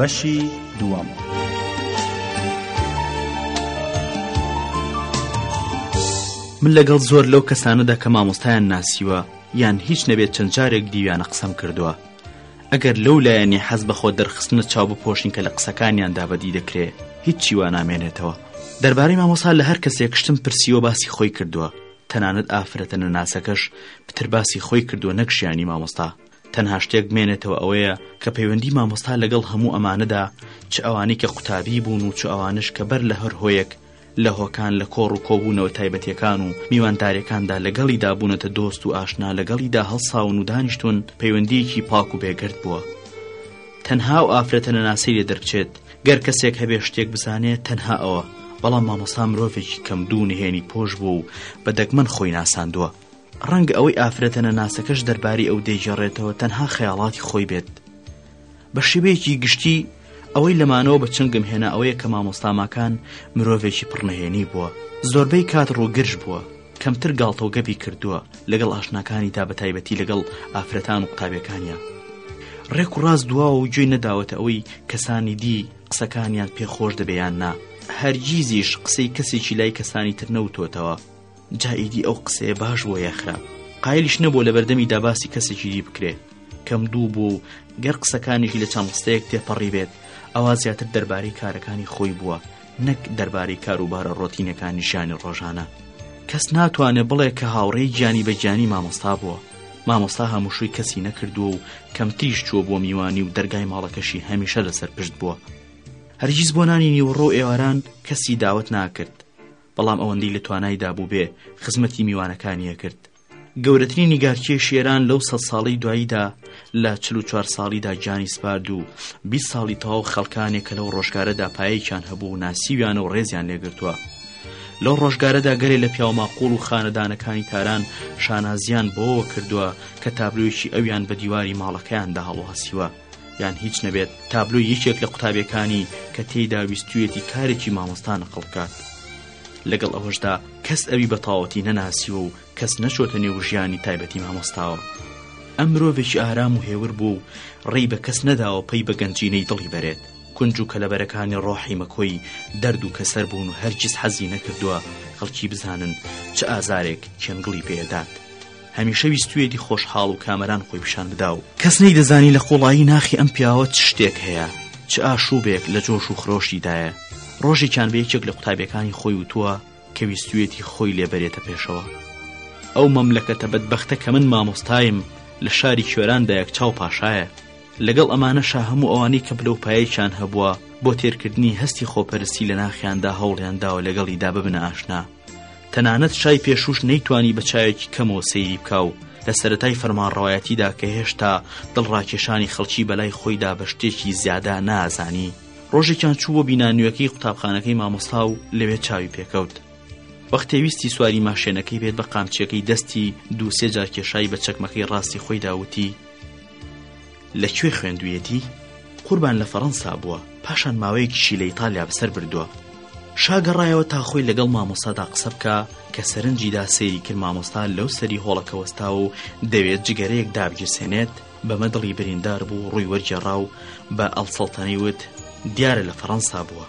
بەشی دووەم. من لەگەڵ زۆر لەو کەسانەدا کە مامۆستایان ناسیوە یان هیچ نەبێت چەند جارێک دیویانە قسەم کردووە ئەگەر لەو لایەنی حەز بەخۆ دەرخستنە چاو بپۆشین کە لە قسەکانیاندا بەدی دەکرێ هیچی وا نامێنێتەوە دەربارەی مامۆسا لە هەر کەسێک شتم پرسیوە باسی خۆی کردووە تەنانەت ئافرەتە نەناسەکەش پتر باسی خۆی کردووە نەکشیانی مامۆستا تەنها شتێک بمێنێتەوە ئەوەیە کە پەیوەندی مامۆستا لەگەڵ هەموو ئەمانەدا چ ئەوانی کە قوتابی بوون و چ ئەوانش کە بەر لە هەر هۆیەک لە هۆکان لە کۆڕ و کۆبوونەوە تایبەتیەکان و میواندارەکاندا لەگەڵی دابوونەتە دۆست و ئاشنا لەگەڵیدا هەڵساون و دانیشتون پەیوەندیەکی پاک و بێگرد بووە تەنها و ئافرەتە نەناسی لێ دەربچێت گەر کەسێک هەبێ شتێک بزانێت تەنها ئەوە بەڵام مامۆسا مرۆڤێکی کەم دوو نهێنی پۆش بوو و بە دەگمەن خۆی ناساندووە ڕەنگە ئەوەی ئافرەتە نەناسەکەش دەربارەی ئەو دەیگێڕێتەوە تەنها خەیاڵاتی خۆی بێت بە شێوەیەکی گشتی ئەوەی لەمانەوە بە چنگم هێنا ئەوەیە کە مامۆستاماکان مرۆڤێکی پڕنهێنی بووە زۆربەی کات ڕووگرژ بووە کەمتر گاڵتەوگەپی کردووە لەگەڵ ئاشناکانیدا بە تایبەتی لەگەڵ ئافرەتان و قوتابەکانیان ڕێک و ڕاست دواوە و گوێی نەداوەتە ئەوەی کەسانی دی قسەکانیان پێخۆش دەبیان نا هەرگیزیش قسەی کەسێکی لای کەسانی تر نەوتۆتەوە جا ئیدی ئەو قسەیە باش بووە یا خراپ قایلیش نەبوو لە بەردەمی داباسی کەسێکی دی بکرێ کەم دوو بوو و گەر قسەکانێکی لە چامستەیەک تێپەڕی بێت ئەوە زیاتر دەربارەی کارەکانی خۆی بووە نەک دەربارەی کاروبارە ڕۆتینەکانی ژیانی ڕۆژانە کەس ناتوانێت بڵێ کە هاوڕێی گیانی بە گیانی مامۆستا بووە مامۆستا هەمووشوی کەسی نەکردووە و کەمتریش چووە بۆ میوانی و دەرگای ماڵەکەشی هەمیشە لەسەر پشت بووە هەرگیز بۆ نانی نیوەڕۆ ئێواران کەسی داوت ناکرد بەڵام ئەوەندەی لە توانایدا بووبێ خزمەتی میوانەکانی ئەکرد. گەورەترین نیگارکێش ئێران لەو سەد ساڵەی دواییدا لە چل و چوار ساڵیدا گیانی سپارد و بیست ساڵی تەواو خەڵکانێک کە لەو ڕۆژگارەدا پایەیەکیان هەبوو و ناسیویانە و ڕێزیان لێ گرتووە. لەو ڕۆژگارەدا گەلێ لە پیاوماقووڵ و خانەدانەکانی تاران شانازییان بەوەوە کردووە کە تابلۆیەکی ئەویان بە دیواری ماڵەکەیاندا هەڵواسیوە. یان هیچ نەبێت تابلۆی یەکێک لە قوتابیەکانی کە تێیدا ویستویەتی کارێکی مامۆستا نەقڵکات لەگەڵ ئەوەشدا کەس ئەوی بەتاوەتی نەناسیوە و کەس نەچۆتە نێو ژیانی تایبەتی مامۆستاوە ئەم مرۆڤێکی ئارام و هێور بوو و ڕێی بە کەس نەداوە پێی بە گەنجینەی دڵی بەرێت کونج و کەلەبەرەکانی ڕۆحی مەکۆی دەرد و کەسەر بوون و هەرگیز حەزی نەکردووە خەڵکی بزانن چ ئازارێک کێنگڵی پێدات هەمیشە ویستویەتی خۆشحاڵ و کامەران خۆی پیشان بدا و کەس نەیدەزانی لە قوڵایی ناخی ئەم پیاوە چ شتێک هەیە چ ئاشووبێک لە جۆش و خرۆشیدایە ڕۆژێکیان بە یەکێک لە قوتابیەکانی خۆی وتووە کە ویستویەتی خۆی لێبەرێتە پێشەوە ئەو مەملەکەتە بەدبەختە کە من مامۆستایم لە شاری کوێراندا یەک چاو پاشایە لەگەڵ ئەمانەشا هەموو ئەوانەی کە بلەوپایەکیان هەبووە بۆ تێرکردنی هەستی خۆپەرستی لە ناخیاندا هەوڵیان داوە لەگەڵیدا ببنە ئاشنا تەنانەت شای پێشوش نەیتوانی بە چاوێکی کەمەوە سەیری بکا و لە سەتای فەرمانڕەوایەتیدا کە هێشتا دڵڕاکێشانی خەڵکی بەلای خۆیدا بە شتێکی زیادا نازانی ڕۆژێکیان چوو بۆ بینا نوێەکەی قوتابخانەکەی مامۆستا و لەوێ چاوی پێکەوت وەختێ ویستی سواری ماشێنەکەی بێت بە قامچیەکەی دەستی دووسێ جارکێشایی بە چەکمەکەی ڕاستی خۆی داوتی لە کوێ خوێندویەتی؟ قوربان لە فەرەنسا بووە، پاشان ماوەیەکیشی لە ئیتالیا بەسەر بردووە. شا گەڕایەوە تا خۆی لەگەڵ مامۆستادا قسە بکا، کە سەرنجی دا سەیری کرد مامۆستا لەو سەری هۆڵەکە وەستاوە و دەوێت جگەرەیەک دابگیرسێنێت، بەمە دڵی بریندار بوو، ڕووی وەرگێڕا و بە ئەڵسەڵتەنەی وت، دیارە لە فەرەنسا بووە.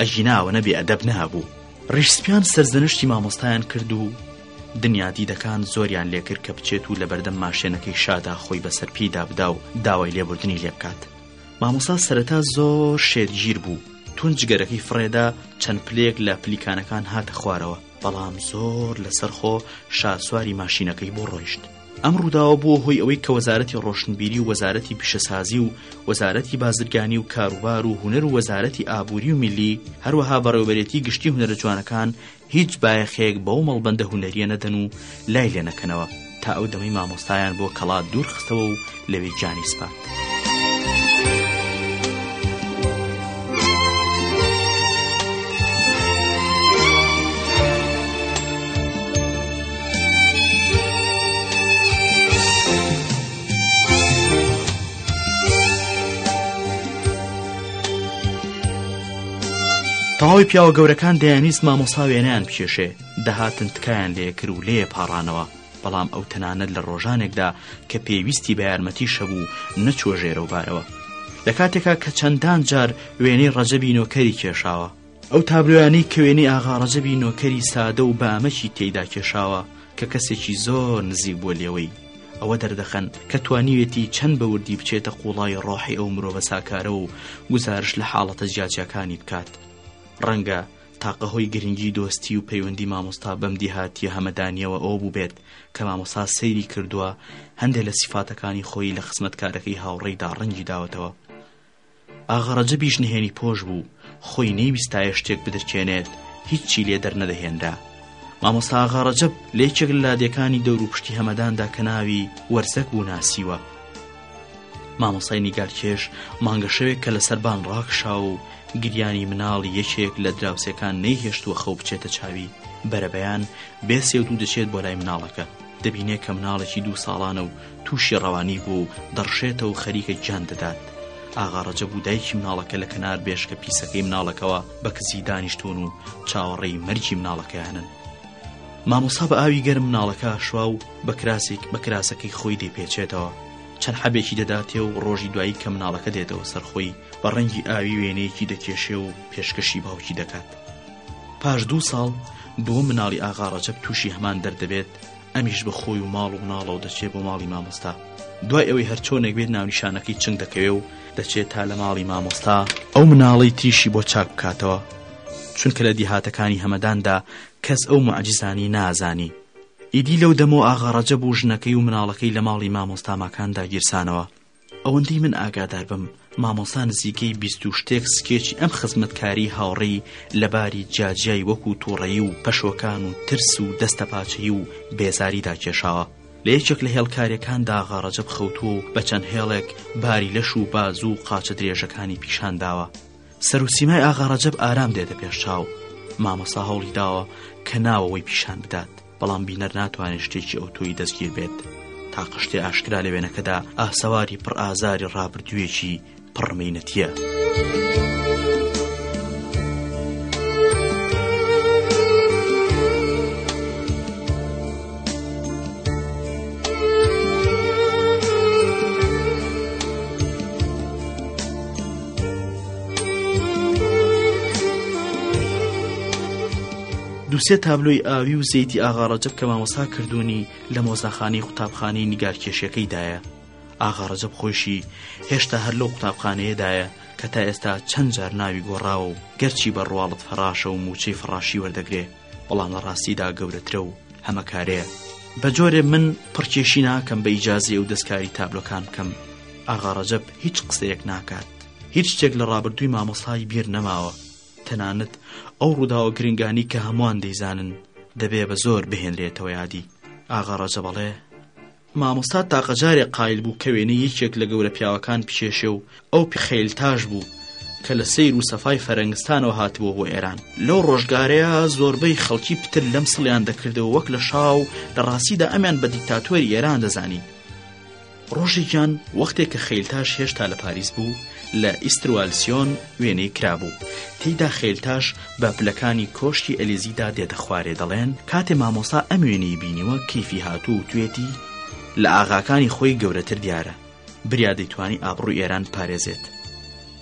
ئەژینا ئەوەنە بێ ئەدەب نەهەبوو ڕیش سپیان سەرزەنشتی مامۆستایان کرد و دنیا دیدەکان زۆریان لێکرد کە بچێت و لەبەردەم ماشێنەکەی شادا خۆی بەسەر پیدا بدا و داوای لێبوردنی لێ بکات مامۆستا سەرەتا زۆر شێتگیر بوو تونجگەرەکەی فڕێدا چەند پلەیەک لە پلیکانەکان هاتە خوارەوە بەڵام زۆر لەسەرخۆ شاسواری ماشینەکەی بۆ ڕۆیشت ئەم ڕووداوە بووە هۆی ئەوەی کە وەزارەتی ڕۆشنبیری و وەزارەتی پیشەسازی و وەزارەتی بازرگانی و کاروبار و هوەر و وەزارەتی ئابووری و میلی هەروەها بەڕێوبەرێتی گشتی هوەرە جوانەکان هیچ بایەخێک بەو مەڵبەندە هوەریە نەدەن و لای لێ نەکەنەوە تا ئەو دەمەی مامۆستایان بۆ کەڵا دوورخستەوە و لەوێ گیانی سپارد. تەواوی پیاوە گەورەکان دەیانویست مامۆستا وێنەیان بکێشێ دەهاتن تکایان لێ کرد و لێ پاڕانەوە، بەڵام ئەو تەنانەت لە ڕۆژانێکدا کە پێویستی بە یارمەتیش هەبوو نەچووە ژێرەو بارەوە. لە کاتێکا کە چەندان جار وێنەی ڕەجەبی نۆکەری کێشاوە. ئەو تابلۆیانەی کە وێنەی ئاغا ڕەجەبی نۆکەری سادە و بە ئەمەکی تێیدا کێشاوە کە کەسێکی زۆر نزیک بووە لێوەی، ئەوە دەردەخەن کە توانیوێتی چەند بە وردی بچێتە قووڵای ڕۆحی ئەو مرۆڤە ساکارە و گوزارشت لە حاڵەتە جیاجیاکانی بکات. ڕەنگە، تاقە هۆی گرنگی دۆستی و پەیوەندی مامۆستا بەم دیهاتیە هەمەدانیەوە ئەوە بووبێت کە مامۆستا سەیری کردووە هەندێک لە سیفاتەکانی خۆی لە خزمەتکارەکەی هاوڕێیدا ڕەنگی داوەتەوە ئاغەڕەجەبیش نهێنی پۆش بوو خۆی نەیویستایە شتێک بدرکێنێت هیچی لێ دەرنەدەهێنرا مامۆستا ئاغاڕەجەب لە یەکێک لە لادێکانی دەوروپشتی هەمەداندا کە ناوی وەرزەک بوو ناسیوە مامۆسای نیگارکێش مانگە شەوێک کە لە سەربان ڕاکشا و گریانی مناڵی یەکێک لە دراوسێکان نەیهێشتووە خەو بچێتە چاوی بەرەبەیان بێ سێوت و دەچێت بۆ لای مناڵەکە دەبینێت کە مناڵێکی دوو ساڵانە و تووشی ڕەوانی بوو و دەڕشێتە و خەریکە گیان دەدات ئاغاڕەجە بوو دایکی مناڵەکە لە کەنار بێشکە پیسەکەی مناڵەکەەوە بە کزی دانیشتون و چاوەڕێی مەرجی مناڵەکەیانن مامۆسا بە ئاوی گەرم مناڵەکە ئەشوا و بە کراسیک بە کراسەکەی خۆی دەیپێچێتەوە چەند حەبێکی دەداتێ و ڕۆژی دوایی کە مناڵەکە دێتەوە سەر خۆی بە ڕەنگی ئاوی وێنەیەکی دەکێشێ و پێشکەشی باوکی دەکات پاش دوو ساڵ دووەم مناڵی ئاغا ڕەجەب تووشی هەمان دەرد دەبێت ئەمیش بە خۆی و ماڵ و مناڵەوە دەچێ بۆ ماڵی مامۆستا دوای ئەوەی هەرچۆنێک بێت ناونیشانەکەی چنگ دەکەوێ و دەچێت تا لە ماڵی مامۆستا ئەو مناڵەی تریشی بۆ چاک بکاتەوە چونکە لە دیهاتەکانی هەمەداندا کەس ئەو معجیزانەی نازانی ئیدی لەو دەمەوە ئاغا ڕەجەب و ژنەکەی و مناڵەکەی لە ماڵی مامۆستا ماکان داگیرسانەوە ئەوەندەی من ئاگادار بم مامۆسا نزیکەی بیست و شتێک سکێچی ئەم خزمەتکاری هاوڕێی لەباری جیاجیای وەکو تووڕەیی و پەشۆکان و ترس و دەستەپاچەیی و بێزاریدا کێشاوە لە یەکێک لە هێڵکاریەکاندا غاڕەجەب خەوتووە و بە چەند هێڵێک باری لەش و بازوو و قاچە درێژەکانی پیشان داوە سەروسیمای ئاغا ڕەجەب ئارام دێتە پێش چاو مامەسا هەوڵی داوە کە ناوەوەی پیشان بدات بەڵام بینەر ناتوانێت شتێکی ئەو تۆی دەستگیر بێت تا قشتێ ئاشکرا لە وێنەکەدا ئاسەواری پڕ ئازاری ڕابردوویەکی پڕمەینەتیە. دووسێ تابلۆی ئاوی و زەیتی ئاغاڕەجب کە مامۆسا کردوونی لە مۆزاخانەی قوتابخانەی نیگارکێشەکەیدایە ئاغاڕەجب خۆشی هێشتا هەر لۆ قوتابخانەیەدایە کە تا ئێستا چەند جار ناوی گۆڕاوە و گەرچی بە ڕواڵت فەڕاشە و موچەی فڕاشی وەردەگرێ بەڵام لە ڕاستیدا گەورەترە و هەمەکارێ بە جۆرێ من پڕکێشی ناکەم بە ئیجازی و دەستکاری تابلۆکان بکەم ئاغاڕەجەب هیچ قسەیەک ناکات هیچ شتێک لە ڕابردووی مامۆستای بیر نەماوە تەنانەت ئەو ڕووداوە گرنگانی کە هەمووان دەیزانن دەبێ بە زۆر بهێنرێتەوە یادی ئاغاڕەجەبەڵێ مامۆستا تاقە جارێ قایل بوو کە وێنەی یەکێک لە گەورە پیاوەکان بکێشێ و ئەو پێ خەیلتاش بوو کە لە سەیر و سەفای فەرەنگستانەوە هاتبووە بۆ ئێران لەو ڕۆژگارەیە زۆربەی خەڵکی پتر لەم سڵیان دەکردەوە وەک لە شا و لە ڕاستیدا ئەمیان بە دیکتاتۆری ئێران دەزانی ڕۆژێکیان وەختێک کە خەیلتاش هێشتا لە پاریس بوو لە ئیستروالسیۆن وێنەی کرابوو تێیدا خەیلتاش بە پلەکانی کۆشکی ئەلیزیدا دێتە خوارێ دەڵێن کاتێ مامۆستا ئەم وێنەی بینیوە کیفی هاتووە وتوێتی لە ئاغاکانی خۆی گەورەتر دیارە بریا دەیتوانی ئابڕوی ئێران پارێزێت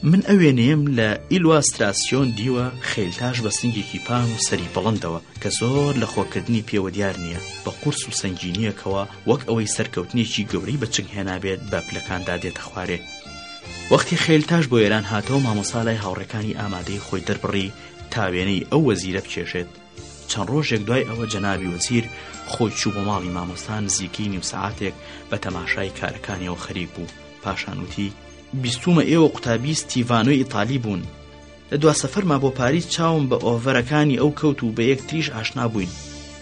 من ئەو وێنەیەم لە ئیلوا ستراسیۆن دیوە خەیلتاش بە سنگێکی پان و سەری بڵندەوە کە زۆر لە خۆکردنی پێوە دیار نییە بە قورس و سنگینیەکەوە وەک ئەوەی سەرکەوتنێکی گەورەی بە چنگ هێنابێت بە پلەکاندا دێتە خوارێ وەختی خەیلتاش بۆ ئێران هاتەوە مامۆسا لای هاوڕێکانی ئامادەی خۆی دەربڕی تا وێنەی ئەو وەزیرە بکێشێت چەند ڕۆژێک دوای ئەوە جەنابی وەزیر خۆی چوو بۆ ماڵی مامۆستا نزیکەی نیو سەعاتێک بە تەماشای کارەکانیەوە خەریک بوو پاشانوتی بیستومە ئێوە قوتابی ستیڤانۆی ئیتالی بوون لە دوا سەفەرما بۆ پاریس چاوم بە ئۆڤەرەکانی ئەو کەوت و بە یەکتریش ئاشنا بووین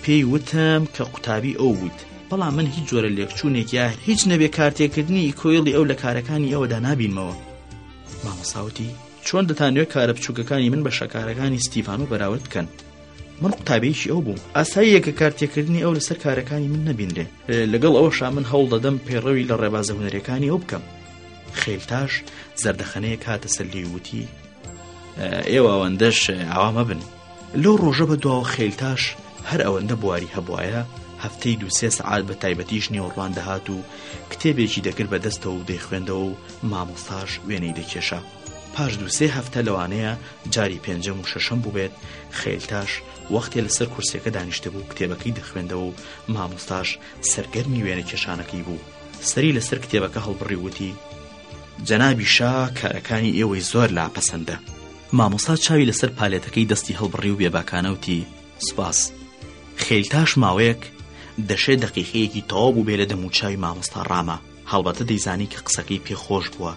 پێی وتم کە قوتابی ئەو بوویت بەڵام من هیچ جۆرە لێکچوونێک یا هیچ نەبێ کارتێکردنی ئیکۆیڵی ئەو لە کارەکانی ئەوەدا نابینمەوە مامەساوتی چۆن دەتانوێت کارە بچووکەکانی من بە شەکارەکانی ستیڤان و بەراورد بکەن من قوتابێکی ئەو بووم ئاساییەکە کارتێکردنی ئەو لەسەر کارەکانی من نەبینرێ لەگەڵ ئەوەشا من هەوڵ دەدەم پەیڕەوی لە ڕێبازە هوەرەکانی ئەو بکەم خێلتاش زەردەخەنەیەک هاتە سەر لێ وتی ئێوە ئەوەندەش ئاوا مەبن لەو ڕۆژە بە دواوە خێلتاش هەر ئەوەندە بواری هەبواە هەفتەی دووسێ سەعات بە تایبەتیش نێوەڕوان دەهات و کتێبێکی دەکرد بە دەستەوە و دەیخوێندەوە و مامۆستاش وێنەی دەکێشا پاش دووسێ هەفتە لەوانەیە جاری پێنجەم و شەشەم بووبێت خێلتاش وەختێ لەسەر کورسەکە دانیشتە بوو کتێبەکەی دەخوێندەوە و مامۆستاش سەرگەرمی وێنە کێشانەکەی بوو سەری لەسەر کتێبەکە هەڵبڕی وتی جەنابی شا کارەکانی ئێوەی زۆر لا پەسەندە مامۆسا چاوی لەسەر پالێتەکەی دەستی هەڵبڕی و بێباکانەوتی سپاس خێلتاش ماوەیەک دەشێ دەقیقەیەکی تەواو بوو بێ لە دەموچاوی مامۆستا ڕامە هەڵبەتە دەیزانی کە قسەکەی پێ خۆش بووە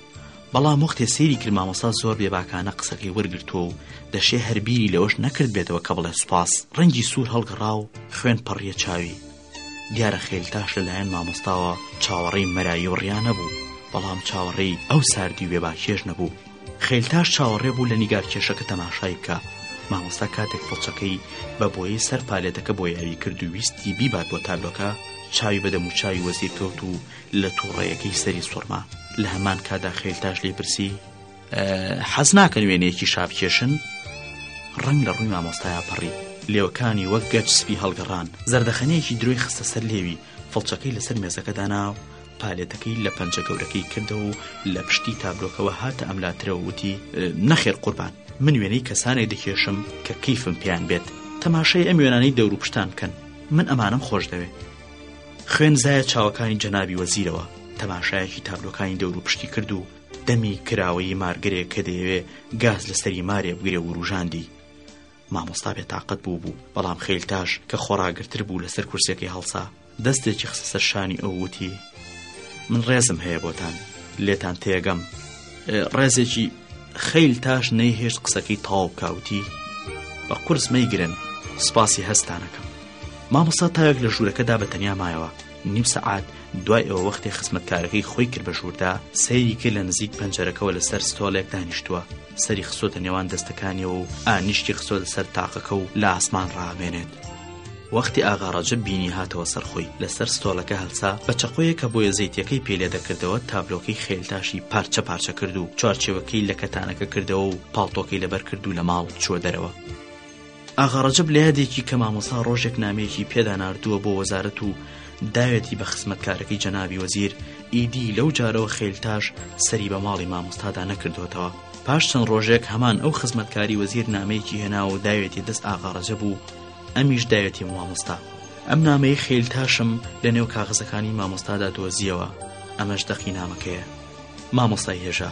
بەڵام وەختێ سەیری کرد مامۆستا زۆر بێباکانە قسەکەی وەرگرتووە و دەشێ هەربیری لەوەش نەکرد بێتەوە کە بڵێ سوپاس ڕەنگی سوور هەڵگەڕا و خوێن پەڕیە چاوی دیارە خێلتاش لەلایەن مامۆستاوە چاوەڕێی مەرایی و ڕیا نەبوو، بەڵام چاوەڕێی ئەو ساردی و بێباکییەش نەبوو. خێلتاش چاوەڕێ بوو لە نیگارکێشەکە تەماشای بکا. مامۆستا کاتێک فڵچەکەی بە بۆیەی سەر پالێتەکە بۆیایی کرد و ویستی بیبات بۆ تابلۆکە، چاوی بە دەموچاوی وەزیر کەوت و لە تووڕەیەکەی سەری سوڕما. لە هەمان کاتدا خێلتاش لێی پرسی. حەز ناکەن وێنەیەکی شابکێشن ڕنگ لە ڕووی مامۆستایا پەڕی لێوەکانی وەک گەچ سپی هەڵگەڕان زەردەخەنەیەکی درۆی خستە سەر لێوی فڵچەکەی لەسەر مێزەکە دانا و پالێتەکەی لە پەنجە گەورەکەی کردەوە و لە پشتی تابلۆکەوە هاتە ئەملاترەوە وتی نەخێر قوربان من وێنەی کەسانێک دەکێشم کە کەیفم پێیان بێت تەماشای ئەم وێنانەی دەور و پشتان بکەن من ئەمانم خۆش دەوێت خوێن زایە چاوەکانی جەنابی وەزیرەوە تەماشایەکی تابلۆکانی دەور و پشتی کرد و دەمی کراوەیی مارگرێ کە دەیەوێ گاز لە سەری مارێ بگرێ وروژاندی مامۆستا بێ تااقەت بوو بوو بەڵام خەیلتاش کە خۆراگرتر بوو لەسەر کورسەکەی هەڵسا دەستێکی خسە سەرشانی ئەووتی من ڕێزم هەیە بۆتان لێتان تێگەم ڕێزێکی خەیل تاش نەیهێشت قسەکەی تاو کاوتی بە قرس مەیگرن سپاسی هەستانەکەم مامۆسا تاوێک لە ژوورەکەدا بە تەنیا مایەوە نیو سەعات دوای ئەوە وەختێ خزمەتکارەکەی خۆی کرد بە ژووردا سەیری کرد لە نزیک پەنجەرەکەەوە لەسەر ستۆلێک دانیشتووە سەری خسۆتە نێوان دەستەکانیەوە و ئانیشتی خسۆتە سەر تاقەکە و لە ئاسمان ڕامێنێت وەختی ئاغاڕەجە بینی هاتەوە سەرخۆی لەسەر ستۆلەکە هەلسا بە چەقۆیە کە بۆیە زەیتەکەی پێلێ دەکردەوە تابلۆکەی خێلتاشی پارچە پارچە کرد و چوارچێوەکەی لە کەتانەکە کردەوە و پاڵتۆکەی لەبەر کرد و لە ماڵ چوە دەرەوە ئاغا ڕەجەب لە یادێکی کە مامۆستا ڕۆژێک نامەیەکی پێدا ناردووە بۆ وەزارەت و داوێتی بە خزمەتکارەکەی جەنابی وەزیر ئیدی لەو جارەوە خێلتاش سەری بە ماڵی مامۆستادا نەکردوتەوە پاش چەند ڕۆژێک هەمان ئەو خزمەتکاری وەزیر نامەیەکی هێنا و داوێتی دەست ئاغا ڕەجەب و ئەمیش داوێتی مامۆستا ئەم نامەی خێلتاشم لە نێو کاغزەکانی مامۆستادا دۆزیەوە ئەمەش دەقی نامەکەیە مامۆستای هێژا